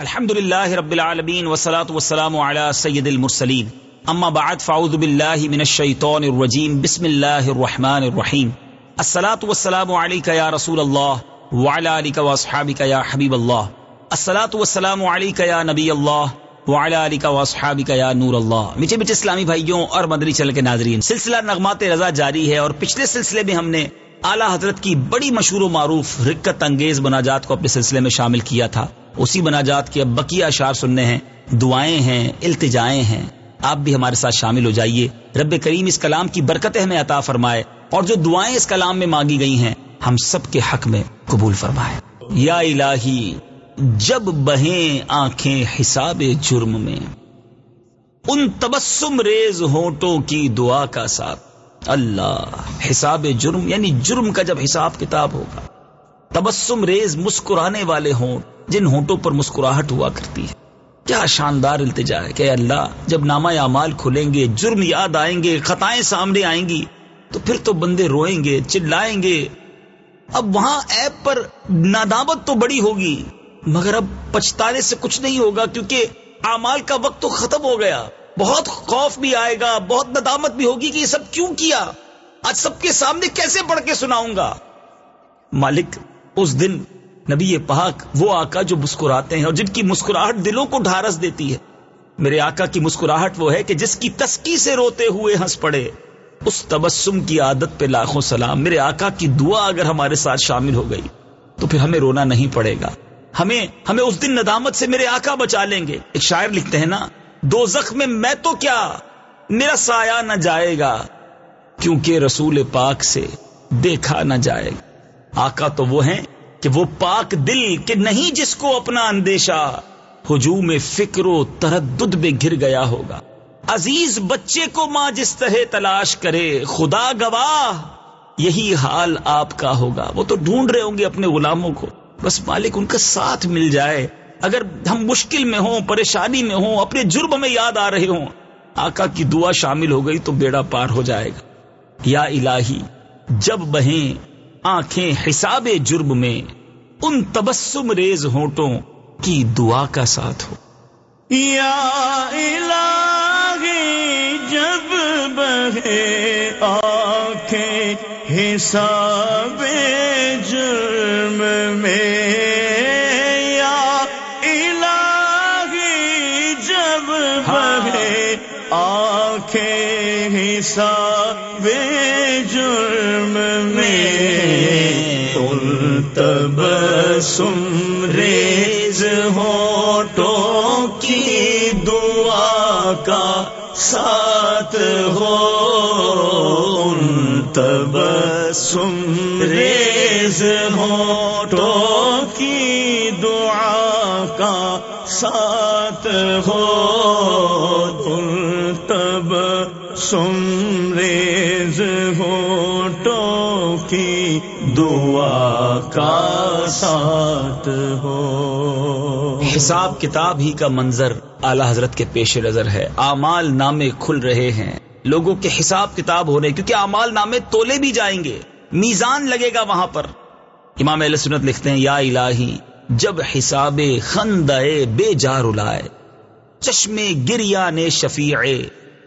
الحمد لله رب العالمين والصلاة والسلام على سيد المرسلين اما بعد، فاعوذ بالله من الشيطان الرجيم بسم الله الرحمن الرحيم الصلاة والسلام عليك يا رسول الله وعلى آلك واصحابك يا حبيب الله الصلاة والسلام عليك يا نبي الله وعلى آلك واصحابك يا نور الله میٹھے میٹھے اسلامی بھائیوں اور مدنی چل کے ناظرین، سلسلہ نغمات رضا جاری ہے اور پچھلے سلسلے میں ہم نے اعلی حضرت کی بڑی مشہور و معروف رکت انگیز مناجات کو اپنے سلسلے میں شامل کیا تھا۔ اسی مناجات کے اب بقیہ اشعار سننے ہیں، دعائیں ہیں، التجائیں ہیں۔ آپ بھی ہمارے ساتھ شامل ہو جائیے۔ رب کریم اس کلام کی برکتیں ہمیں عطا فرمائے اور جو دعائیں اس کلام میں مانگی گئی ہیں، ہم سب کے حق میں قبول فرمائے۔ یا الہی، جب بہیں آنکھیں حساب جرم میں۔ ان تبسم ریز ہونٹوں کی دعا کا ساتھ۔ اللہ، حساب جرم یعنی جرم کا جب حساب کتاب ہوگا۔ تبسم ریز مسکرانے والے ہوں، جن ہونٹوں پر مسکراہٹ ہوا کرتی ہے۔ کیا شاندار التجا ہے کہ اللہ، جب نامہ اعمال کھلیں گے، جرم یاد آئیں گے، خطائیں سامنے آئیں گی، تو پھر تو بندے روئیں گے، چلائیں گے۔ اب وہاں ایپ پر نادامت تو بڑی ہوگی، مگر اب پچھتانے سے کچھ نہیں ہوگا، کیونکہ اعمال کا وقت تو ختم ہو گیا۔ بہت خوف بھی آئے گا، بہت ندامت بھی ہوگی کہ یہ سب کیوں کیا؟ آج سب کے سامنے کیسے پڑھ کے سناؤں گا؟ مالک اس دن نبی پاک وہ آقا جو مسکراتے ہیں اور جن کی مسکراہٹ دلوں کو ڈھارس دیتی ہے۔ میرے آقا کی مسکراہٹ وہ ہے کہ جس کی تسکی سے روتے ہوئے ہنس پڑے۔ اس تبسم کی عادت پہ لاکھوں سلام۔ میرے آقا کی دعا اگر ہمارے ساتھ شامل ہو گئی تو پھر ہمیں رونا نہیں پڑے گا۔ ہمیں ہمیں اس دن ندامت سے میرے آقا بچا لیں گے۔ ایک شاعر لکھتے ہیں نا، دو زخم میں میں تو کیا، میرا سایہ نہ جائے گا، کیونکہ رسول پاک سے دیکھا نہ جائے گا۔ آقا تو وہ ہیں کہ وہ پاک دل کہ نہیں جس کو اپنا اندیشہ ہجوم فکر و تردد میں گر گیا ہوگا۔ عزیز بچے کو ماں جس طرح تلاش کرے، خدا گواہ، یہی حال آپ کا ہوگا۔ وہ تو ڈھونڈ رہے ہوں گے اپنے غلاموں کو۔ بس مالک ان کا ساتھ مل جائے۔ اگر ہم مشکل میں ہوں، پریشانی میں ہوں، اپنے جرم میں یاد آ رہے ہوں، آقا کی دعا شامل ہو گئی تو بیڑا پار ہو جائے گا۔ یا الہی، جب بہیں آنکھیں حساب جرم میں ان تبسم ریز ہونٹوں کی دعا کا ساتھ ہو۔ یا الہی، جب بہے آنکھیں حساب جرم میں حساب جرم میں۔ تب سم ریز ہوٹوں کی دعا کا ساتھ ہو۔ تب سم ریز ہوٹوں کی دعا کا ساتھ ہو۔ ریز ہوٹوں کی دعا کا ساتھ ہو۔ حساب کتاب ہی کا منظر اعلی حضرت کے پیش نظر ہے۔ اعمال نامے کھل رہے ہیں۔ لوگوں کے حساب کتاب ہو رہے کیونکہ اعمال نامے تولے بھی جائیں گے۔ میزان لگے گا وہاں پر۔ امام علیہ سنت لکھتے ہیں، یا الہی، جب حساب خندے بے جار الائے چشمے گریا نے شفیع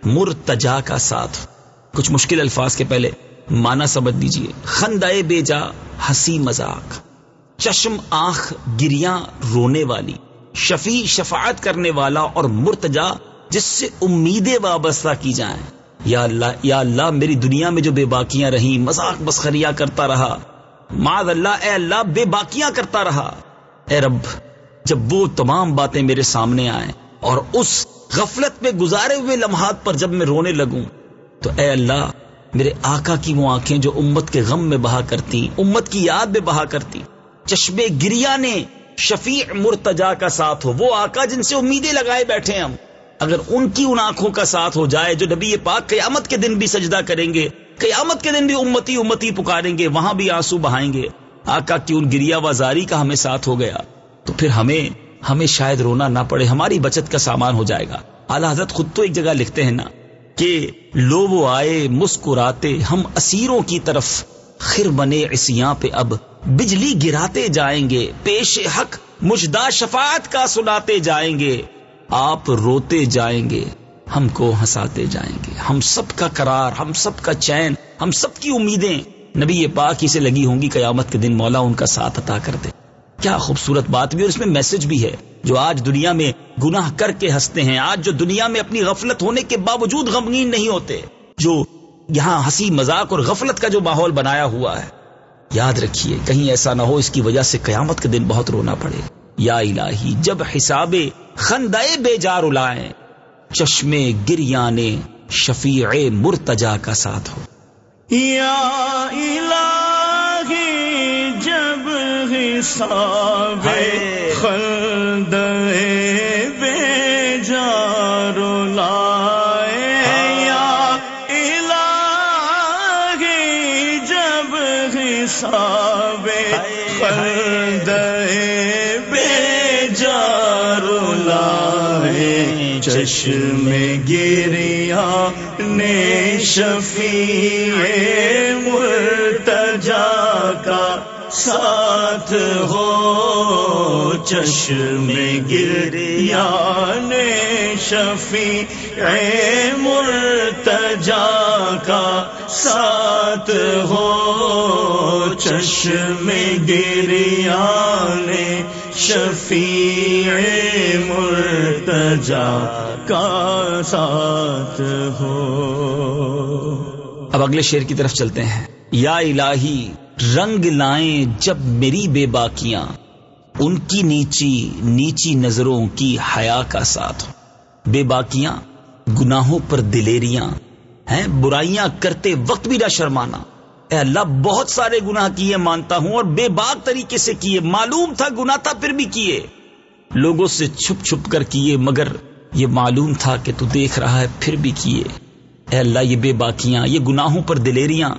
مرتجا کا ساتھ۔ کچھ مشکل الفاظ کے پہلے مانا سمجھ دیجیے خندائے بے جا ہنسی مذاق۔ چشم آنکھ گریاں رونے والی۔ شفیع شفاعت کرنے والا اور مرتجا جس سے امیدیں وابستہ کی جائیں۔ یا اللہ یا اللہ، میری دنیا میں جو بے باکیاں رہیں، مذاق مسخریاں کرتا رہا۔ معذ اللہ، اے اللہ، بے باکیاں کرتا رہا۔ اے رب، جب وہ تمام باتیں میرے سامنے آئیں اور اس غفلت میں گزارے ہوئے لمحات پر جب میں رونے لگوں، تو اے اللہ، میرے آقا کی وہ آنکھیں جو امت کے غم میں بہا کرتی، امت کی یاد میں بہا کرتی، چشمے گریا نے شفیع مرتجا کا ساتھ ہو، وہ آقا جن سے امیدیں لگائے بیٹھے ہم، اگر ان کی ان آنکھوں کا ساتھ ہو جائے جو نبی پاک قیامت کے دن بھی سجدہ کریں گے، قیامت کے دن بھی امتی امتی پکاریں گے، وہاں بھی آنسو بہائیں گے، آقا کی ان گریا و زاری کا ہمیں ساتھ ہو گیا، تو پھر ہمیں ہمیں شاید رونا نہ پڑے، ہماری بچت کا سامان ہو جائے گا۔ اعلی حضرت خود تو ایک جگہ لکھتے ہیں نا کہ لو وہ آئے، مسکراتے، ہم اسیروں کی طرف خر بنے اسیاں پہ، اب بجلی گراتے جائیں گے، پیش حق، مجدہ شفاعت کا سناتے جائیں گے۔ آپ روتے جائیں گے، ہم کو ہنساتے جائیں گے۔ ہم سب کا قرار، ہم سب کا چین، ہم سب کی امیدیں۔ نبی یہ پاک ہی سے لگی ہوں گی، قیامت کے دن مولا ان کا ساتھ عطا کر دے۔ کیا خوبصورت بات بھی اور اس میں میسج بھی ہے جو آج دنیا میں گناہ کر کے ہنستے ہیں، آج جو دنیا میں اپنی غفلت ہونے کے باوجود غمگین نہیں ہوتے، جو یہاں ہنسی مذاق اور غفلت کا جو ماحول بنایا ہوا ہے۔ یاد رکھیے، کہیں ایسا نہ ہو، اس کی وجہ سے قیامت کے دن بہت رونا پڑے۔ یا الہی، جب حساب خندے بے جار اڑائے چشمے گریانے شفیع مرتجا کا ساتھ ہو۔ یا الہی، جب حساب خندے بے جار لائے۔ یا الہی جب حساب خندے بے جار لائے۔ چشم گریا نے شفیع کا ساتھ ہو چشم گریا نے شفیع مرتجا کا ساتھ ہو چشم گریا نے شفیع مرتجا کا ساتھ ہو۔ اب اگلے شیر کی طرف چلتے ہیں۔ یا الہی، رنگ لائیں جب میری بے باکیاں، ان کی نیچی نیچی نظروں کی حیا کا ساتھ۔ بے باکیاں، گناہوں پر دلیریاں، ہیں، برائیاں کرتے وقت بھی نہ شرمانا۔ اے اللہ، بہت سارے گناہ کیے مانتا ہوں اور بے باک طریقے سے کیے۔ معلوم تھا، گناہ تھا، پھر بھی کیے۔ لوگوں سے چھپ چھپ کر کیے، مگر یہ معلوم تھا کہ تو دیکھ رہا ہے، پھر بھی کیے۔ اے اللہ، یہ بے باکیاں، یہ گناہوں پر دلیریاں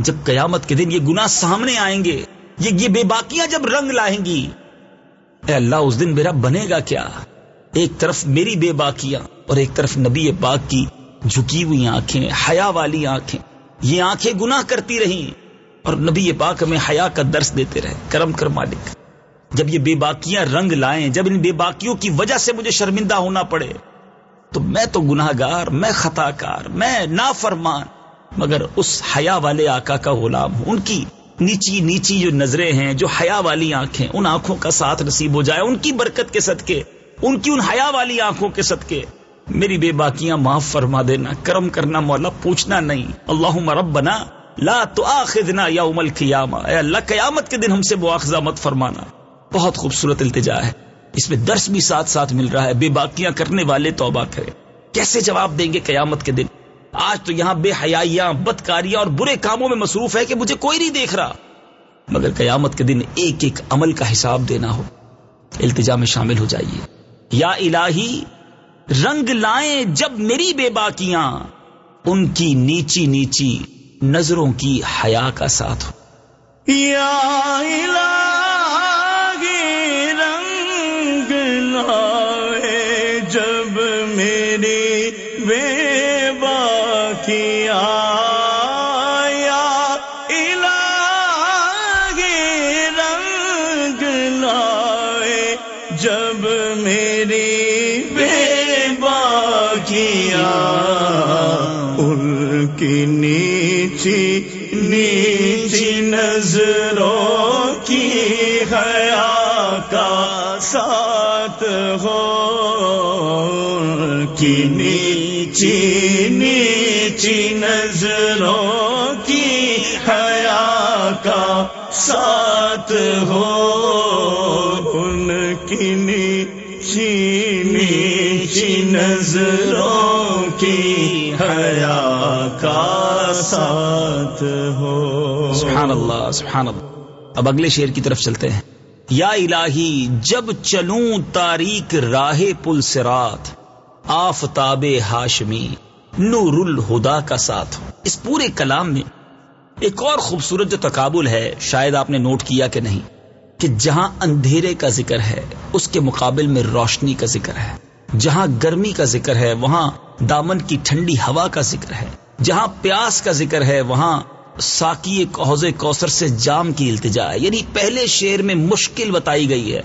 جب قیامت کے دن یہ گناہ سامنے آئیں گے، یہ بے باکیاں جب رنگ لائیں گی۔ اے اللہ، اس دن میرا بنے گا کیا؟ ایک طرف میری بے باکیاں اور ایک طرف نبی پاک کی جھکی ہوئی آنکھیں، حیا والی آنکھیں۔ یہ آنکھیں گناہ کرتی رہیں اور نبی پاک ہمیں حیا کا درس دیتے رہے، کرم کر مالک۔ جب یہ بے باکیاں رنگ لائیں، جب ان بے باکیوں کی وجہ سے مجھے شرمندہ ہونا پڑے، تو میں تو گناہ گار میں خطا کار میں نافرمان۔ مگر اس حیا والے آقا کا غلام ہوں۔ ان کی نیچی نیچی جو نظریں ہیں، جو حیا والی آنکھیں، ان آنکھوں کا ساتھ نصیب ہو جائے، ان کی برکت کے صدقے، ان کی ان حیا والی آنکھوں کے صدقے۔ میری بے باکیاں معاف فرما دینا، کرم کرنا مولا، پوچھنا نہیں۔ اللہ ربنا لا تو آخنا یا امل قیامہ اے اللہ، قیامت کے دن ہم سے مواخذہ مت فرمانا۔ بہت خوبصورت التجا ہے۔ اس میں درس بھی ساتھ ساتھ مل رہا ہے۔ بے باکیاں کرنے والے توبہ کرے کیسے جواب دیں گے قیامت کے دن؟ آج تو یہاں بے حیاں بدکاریاں اور برے کاموں میں مصروف ہے کہ مجھے کوئی نہیں دیکھ رہا۔ مگر قیامت کے دن ایک ایک عمل کا حساب دینا ہو، التجا میں شامل ہو جائیے۔ یا الہی، رنگ لائیں جب میری بے باکیاں، ان کی نیچی نیچی نظروں کی حیا کا ساتھ ہو۔ یا الہی کی نیچی نیچی نظروں کی حیا کا ساتھ ہو، کی نیچی نیچی نظروں کی حیا کا ساتھ ہو۔ ان کی نیچی نیچی نظروں حیا کا ساتھ ہو۔ سبحان اللہ سبحان اللہ اب اگلے شیر کی طرف چلتے ہیں۔ یا الہی، جب چلوں تاریک راہ پل سرات، آفتاب ہاشمی، نور الہدا کا ساتھ۔ ہو اس پورے کلام میں ایک اور خوبصورت جو تقابل ہے، شاید آپ نے نوٹ کیا کہ نہیں، کہ جہاں اندھیرے کا ذکر ہے، اس کے مقابل میں روشنی کا ذکر ہے۔ جہاں گرمی کا ذکر ہے، وہاں دامن کی ٹھنڈی ہوا کا ذکر ہے۔ جہاں پیاس کا ذکر ہے، وہاں ساکی حوض کوثر سے جام کی التجا ہے۔ یعنی پہلے شعر میں مشکل بتائی گئی ہے۔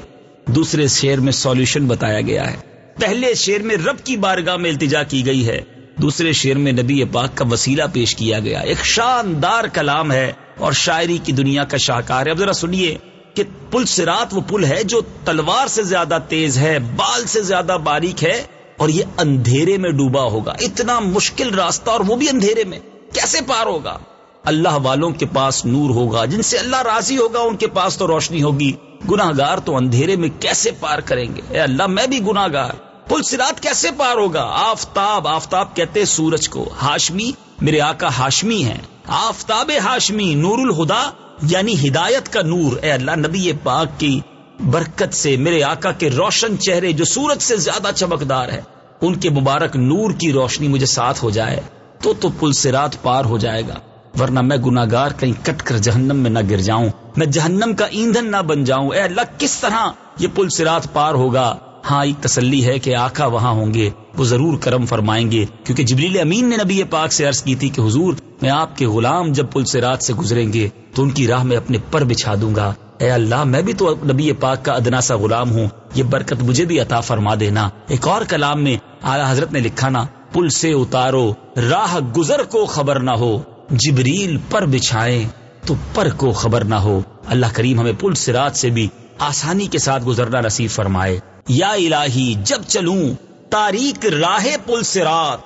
دوسرے شعر میں سولوشن بتایا گیا ہے۔ پہلے شعر میں رب کی بارگاہ میں التجا کی گئی ہے۔ دوسرے شعر میں نبی پاک کا وسیلہ پیش کیا گیا۔ ایک شاندار کلام ہے اور شاعری کی دنیا کا شاہکار ہے۔ اب ذرا سنیے۔ کہ پل سرات وہ پل ہے جو تلوار سے زیادہ تیز ہے، بال سے زیادہ باریک ہے اور یہ اندھیرے میں ڈوبا ہوگا۔ اتنا مشکل راستہ اور وہ بھی اندھیرے میں۔ کیسے پار ہوگا؟ اللہ والوں کے پاس نور ہوگا، جن سے اللہ راضی ہوگا، ان کے پاس تو روشنی ہوگی۔ گناہ گار تو اندھیرے میں کیسے پار کریں گے؟ اے اللہ، میں بھی گناہ گار پل سرات کیسے پار ہوگا؟ آفتاب آفتاب کہتے سورج کو، ہاشمی، میرے آقا ہاشمی ہیں۔ آفتاب ہاشمی نور الہدا یعنی ہدایت کا نور۔ اے اللہ، نبی پاک کی برکت سے میرے آقا کے روشن چہرے جو سورج سے زیادہ چمکدار ہے، ان کے مبارک نور کی روشنی مجھے ساتھ ہو جائے، تو تو پل سے رات پار ہو جائے گا۔ ورنہ میں گناگار کہیں کٹ کر جہنم میں نہ گر جاؤں، میں جہنم کا ایندھن نہ بن جاؤں۔ اے اللہ، کس طرح یہ پل سے رات پار ہوگا؟ ہاں ایک تسلی ہے کہ آقا وہاں ہوں گے۔ وہ ضرور کرم فرمائیں گے۔ کیونکہ جبریل امین نے نبی پاک سے عرض کی تھی کہ حضور، میں آپ کے غلام جب پل سے رات سے گزریں گے، تو ان کی راہ میں اپنے پر بچھا دوں گا۔ اے اللہ، میں بھی تو نبی پاک کا ادنا سا غلام ہوں۔ یہ برکت مجھے بھی عطا فرما دینا۔ ایک اور کلام میں اعلی حضرت نے لکھا نا، پل سے اتارو، راہ گزر کو خبر نہ ہو۔ جبریل پر بچھائے تو پر کو خبر نہ ہو۔ اللہ کریم ہمیں پل سے رات سے بھی آسانی کے ساتھ گزرنا نصیب فرمائے۔ یا الہی، جب چلوں تاریخ راہ پل سے رات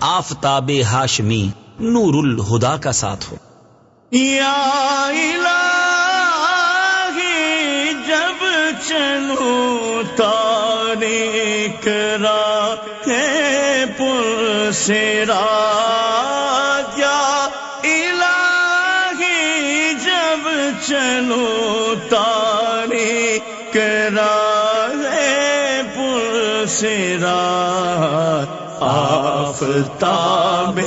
آفتاب ہاشمی نور الہدا کا ساتھ ہو۔ یا الہی، جب چلوں تاریخ راہ پل سے رات یا الہی، جب چلوں تاریخ راہ سے رات آفتاب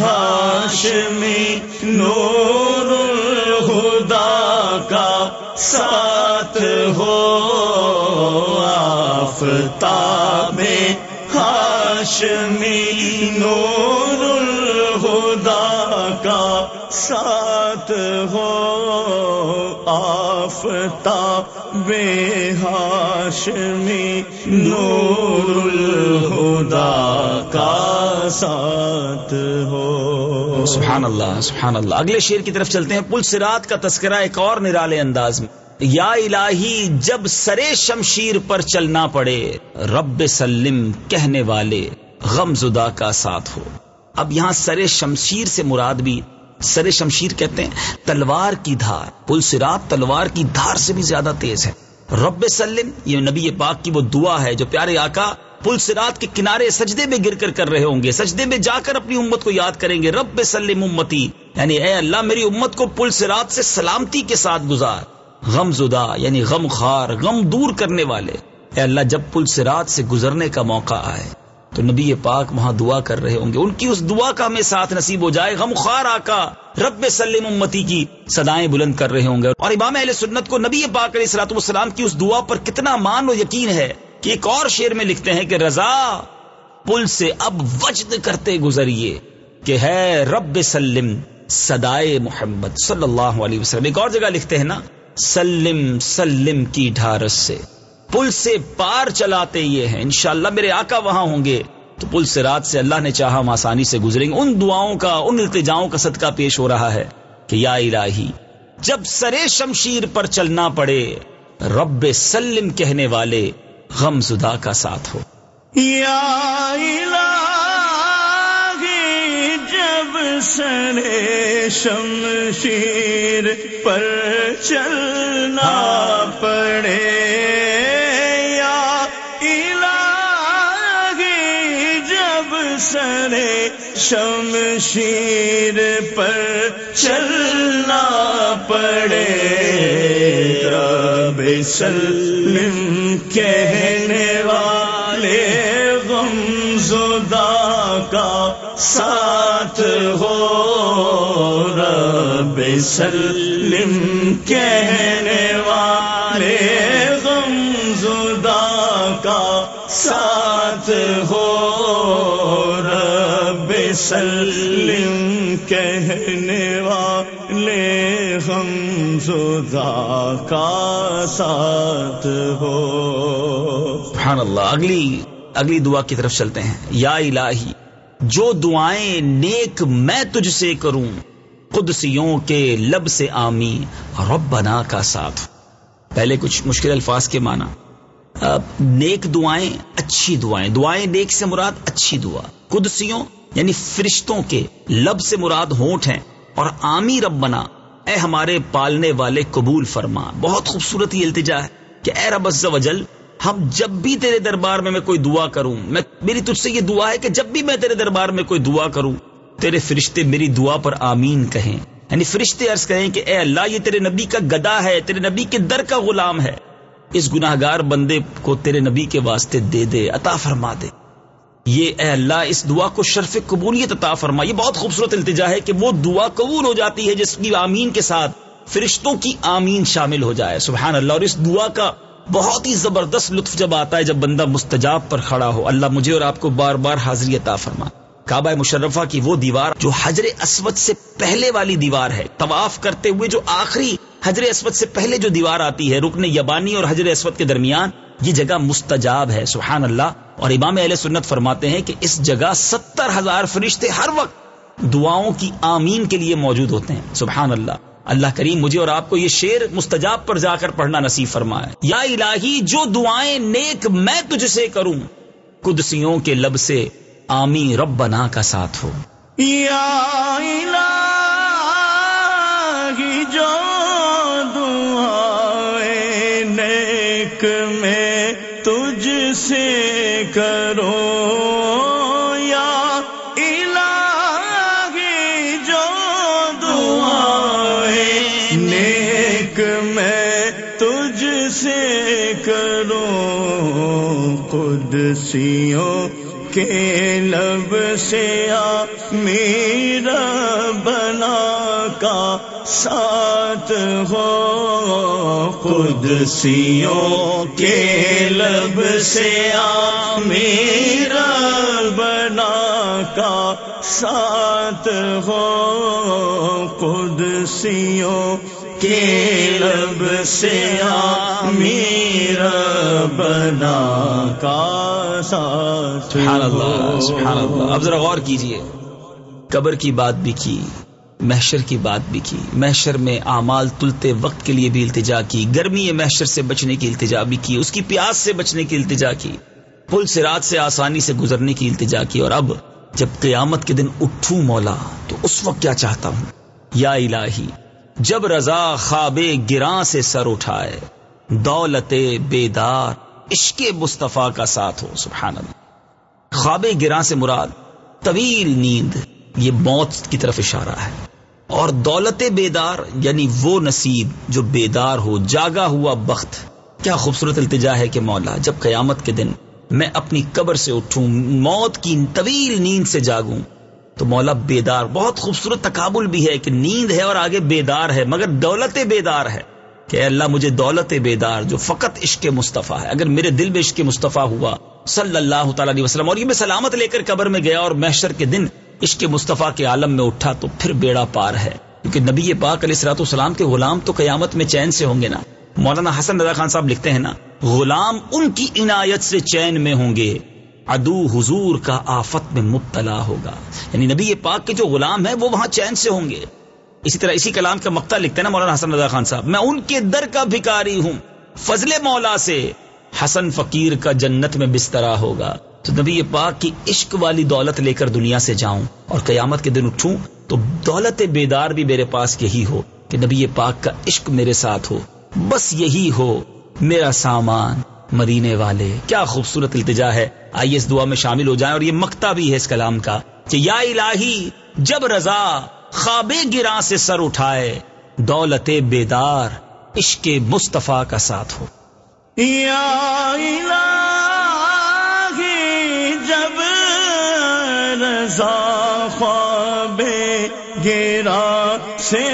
ہاشمی نور الہدا کا ساتھ ہو آفتاب ہاشمی نور الہدا کا ساتھ ہو آفتاب ہاشمی نور الہدا کا ساتھ ہو۔ سبحان اللہ سبحان اللہ اگلے شیر کی طرف چلتے ہیں۔ پل سرات کا تذکرہ ایک اور نرالے انداز میں۔ یا الہی، جب سرے شمشیر پر چلنا پڑے، رب سلم کہنے والے غم زدہ کا ساتھ ہو۔ اب یہاں سرے شمشیر سے مراد بھی سرے شمشیر کہتے ہیں، تلوار کی دھار۔ پل سرات تلوار کی دھار سے بھی زیادہ تیز ہے۔ رب سلم، یہ نبی پاک کی وہ دعا ہے جو پیارے آقا پل سرات کے کنارے سجدے میں گر کر کر رہے ہوں گے۔ سجدے میں جا کر اپنی امت کو یاد کریں گے۔ رب سلم امتی یعنی اے اللہ، میری امت کو پل سرات سے سلامتی کے ساتھ گزار۔ غم زدہ یعنی غم خار غم دور کرنے والے۔ اے اللہ، جب پل سرات سے گزرنے کا موقع آئے تو نبی پاک وہاں دعا کر رہے ہوں گے۔ ان کی اس دعا کا ہمیں ساتھ نصیب ہو جائے۔ غم خوار آقا، رب سلم امتی کی صدائیں بلند کر رہے ہوں گے۔ اور امام اہل سنت کو نبی پاک علیہ السلاط والسلام کی اس دعا پر کتنا مان و یقین ہے کہ ایک اور شعر میں لکھتے ہیں کہ رضا پل سے اب وجد کرتے گزریے کہ ہے رب سلم صدائے محمد صلی اللہ علیہ وسلم۔ ایک اور جگہ لکھتے ہیں نا، سلم سلم کی ڈھارس سے۔ پل سے پار چلاتے یہ ہیں۔ انشاءاللہ میرے آقا وہاں ہوں گے۔ تو پل سے رات سے اللہ نے چاہا ہم آسانی سے گزریں گے۔ ان دعاؤں کا ان التجاؤں کا صدقہ پیش ہو رہا ہے کہ یا الہی جب سرے شمشیر پر چلنا پڑے رب سلم کہنے والے غم زدہ کا ساتھ ہو۔ یا الہی جب سرے شمشیر پر چلنا پڑے شمشیر پر چلنا پڑے۔ رب سلم کہنے والے غم زدہ کا ساتھ ہو۔ رب سلم کہنے والے غم زدہ کا ساتھ رب سلم کہنے والے غم زدہ کا ساتھ ہو۔ سبحان اللہ اگلی اگلی دعا کی طرف چلتے ہیں۔ یا الہی، جو دعائیں نیک میں تجھ سے کروں، قدسیوں کے لب سے آمی ربنا کا ساتھ۔ پہلے کچھ مشکل الفاظ کے معنی۔ نیک دعائیں اچھی دعائیں۔ دعائیں نیک سے مراد اچھی دعا۔ قدسیوں یعنی فرشتوں کے لب سے مراد ہونٹ ہیں۔ اور آمی ربنا، اے ہمارے پالنے والے قبول فرما۔ بہت خوبصورت یہ التجا ہے کہ اے رب عز و جل، ہم جب بھی تیرے دربار میں میں کوئی دعا کروں، میں میری تجھ سے یہ دعا ہے کہ جب بھی میں تیرے دربار میں کوئی دعا کروں، تیرے فرشتے میری دعا پر آمین کہیں۔ یعنی فرشتے عرض کہیں کہ اے اللہ، یہ تیرے نبی کا گدا ہے، تیرے نبی کے در کا غلام ہے۔ اس گناہ گار بندے کو تیرے نبی کے واسطے دے دے، عطا فرما دے۔ یہ اے اللہ، اس دعا کو شرف قبولیت عطا فرما۔ یہ بہت خوبصورت التجا ہے کہ وہ دعا قبول ہو جاتی ہے، جس کی آمین کے ساتھ فرشتوں کی آمین شامل ہو جائے۔ سبحان اللہ، اور اس دعا کا بہت ہی زبردست لطف جب آتا ہے، جب بندہ مستجاب پر کھڑا ہو۔ اللہ مجھے اور آپ کو بار بار حاضری عطا فرما۔ کعبہ مشرفہ کی وہ دیوار جو حجر اسود سے پہلے والی دیوار ہے، طواف کرتے ہوئے جو آخری حجر اسود سے پہلے جو دیوار آتی ہے، رکن یبانی اور حجر اسود کے درمیان، یہ جگہ مستجاب ہے، سبحان اللہ۔ اور امام اہل سنت فرماتے ہیں کہ اس جگہ ستر ہزار فرشتے ہر وقت دعاؤں کی آمین کے لیے موجود ہوتے ہیں۔ سبحان اللہ۔ اللہ کریم مجھے اور آپ کو یہ شیر مستجاب پر جا کر پڑھنا نصیب فرمائے۔ یا الہی، جو دعائیں نیک میں تجھ سے کروں، قدسیوں کے لب سے آمی رب کا ساتھ ہو۔ یا الہی، جو سے کرو یا الہ جو دعائیں نیک میں تجھ سے کرو، قدسیوں کے لب سے آ میرا بنا کا ساتھ ہو۔ قدسیوں کے لب سے آ میرا بنا کا ساتھ ہو۔ قدسیوں کے لب سے آ میرا بنا کا سبحان اللہ سبحان اللہ۔ اب ذرا غور کیجیے۔ قبر کی بات بھی کی۔ محشر کی بات بھی کی۔ محشر میں اعمال تلتے وقت کے لیے بھی التجا کی۔ گرمی محشر سے بچنے کی التجا بھی کی۔ اس کی پیاس سے بچنے کی التجا کی۔ پل سے رات سے آسانی سے گزرنے کی التجا کی۔ اور اب جب قیامت کے دن اٹھوں مولا، تو اس وقت کیا چاہتا ہوں؟ یا الہی، جب رضا خواب گراں سے سر اٹھائے، دولت بیدار عشق مصطفیٰ کا ساتھ ہو۔ سبحان اللہ۔ خواب گراں سے مراد طویل نیند، یہ موت کی طرف اشارہ ہے۔ اور دولت بیدار یعنی وہ نصیب جو بیدار ہو، جاگا ہوا بخت۔ کیا خوبصورت التجا ہے کہ مولا، جب قیامت کے دن میں اپنی قبر سے اٹھوں، موت کی طویل نیند سے جاگوں، تو مولا بیدار، بہت خوبصورت تقابل بھی ہے کہ نیند ہے اور آگے بیدار ہے، مگر دولت بیدار ہے کہ اللہ، مجھے دولت بیدار جو فقط عشق مصطفیٰ ہے۔ اگر میرے دل میں عشق مصطفیٰ ہوا، صلی اللہ تعالی علیہ وسلم، اور یہ میں سلامت لے کر قبر میں گیا اور محشر کے دن عشق مصطفیٰ کے عالم میں اٹھا تو پھر بیڑا پار ہے۔ کیونکہ نبی پاک علیہ السلاط السلام کے غلام تو قیامت میں چین سے ہوں گے نا۔ مولانا حسن رضا خان صاحب لکھتے ہیں نا، غلام ان کی عنایت سے چین میں ہوں گے۔ ادو حضور کا آفت میں مبتلا ہوگا۔ یعنی نبی پاک کے جو غلام ہیں وہ وہاں چین سے ہوں گے۔ اسی طرح اسی کلام کا مقتا لکھتے ہیں نا مولانا حسن رضا خان صاحب۔ میں ان کے در کا بھکاری ہوں، فضل مولا سے حسن فقیر کا جنت میں بسترا ہوگا۔ تو نبی پاک کی عشق والی دولت لے کر دنیا سے جاؤں اور قیامت کے دن اٹھوں تو دولت بیدار بھی میرے پاس یہی ہو کہ نبی پاک کا عشق میرے ساتھ ہو۔ بس یہی ہو، میرا سامان، مدینے والے۔ کیا خوبصورت التجا ہے۔ آئیے اس دعا میں شامل ہو جائیں اور یہ مکتا بھی ہے اس کلام کا کہ یا الہی، جب رضا خواب گراں سے سر اٹھائے، دولت بیدار عشق مصطفیٰ کا ساتھ ہو۔ یا الہی جب رضا خواب گرا سے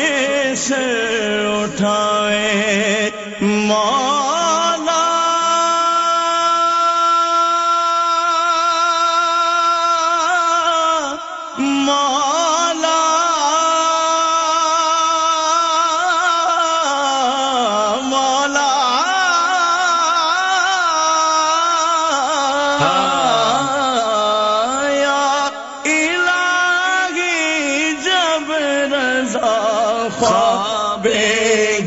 سر اٹھائے ماں خواب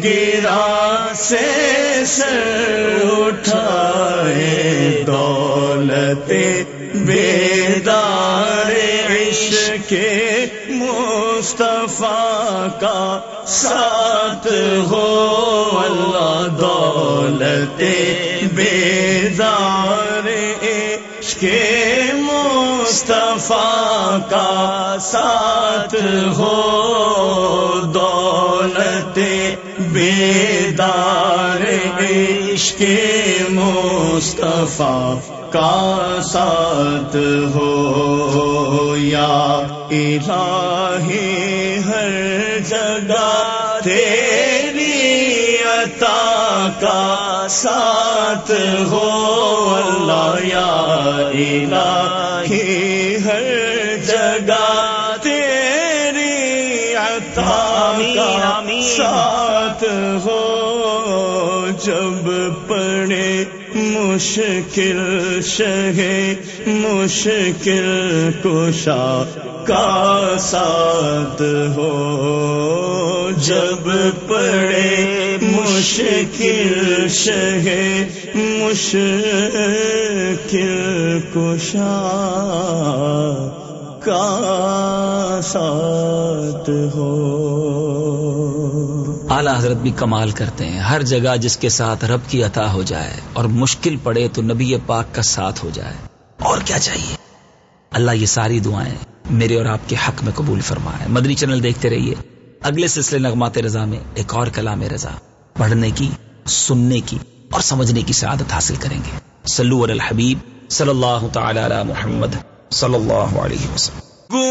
گرا سے سر اٹھائے دولت بیدار عشق کے مصطفیٰ کا ساتھ ہو اللہ دولت بیدار عشق کے مصطفیٰ کا ساتھ ہو، دولت بیدار عشق مصطفیٰ کا ساتھ ہو۔ یا الہی ہر جگہ تیری عطا کا ساتھ ہو۔ اللہ یا الہی مشکل شہ مشکل کشا کا ساتھ ہو۔ جب پڑے مشکل شہ مشکل کشا کا ساتھ ہو۔ اعلی حضرت بھی کمال کرتے ہیں۔ ہر جگہ جس کے ساتھ رب کی عطا ہو جائے اور مشکل پڑے تو نبی پاک کا ساتھ ہو جائے۔ اور کیا چاہیے؟ اللہ یہ ساری دعائیں میرے اور آپ کے حق میں قبول فرمائے۔ مدنی چینل دیکھتے رہیے۔ اگلے سلسلے نغمات رضا میں ایک اور کلام رضا۔ پڑھنے کی، سننے کی اور سمجھنے کی سعادت حاصل کریں گے۔ سلو الحبیب صلی اللہ تعالی علی محمد صلی اللہ علیہ وسلم۔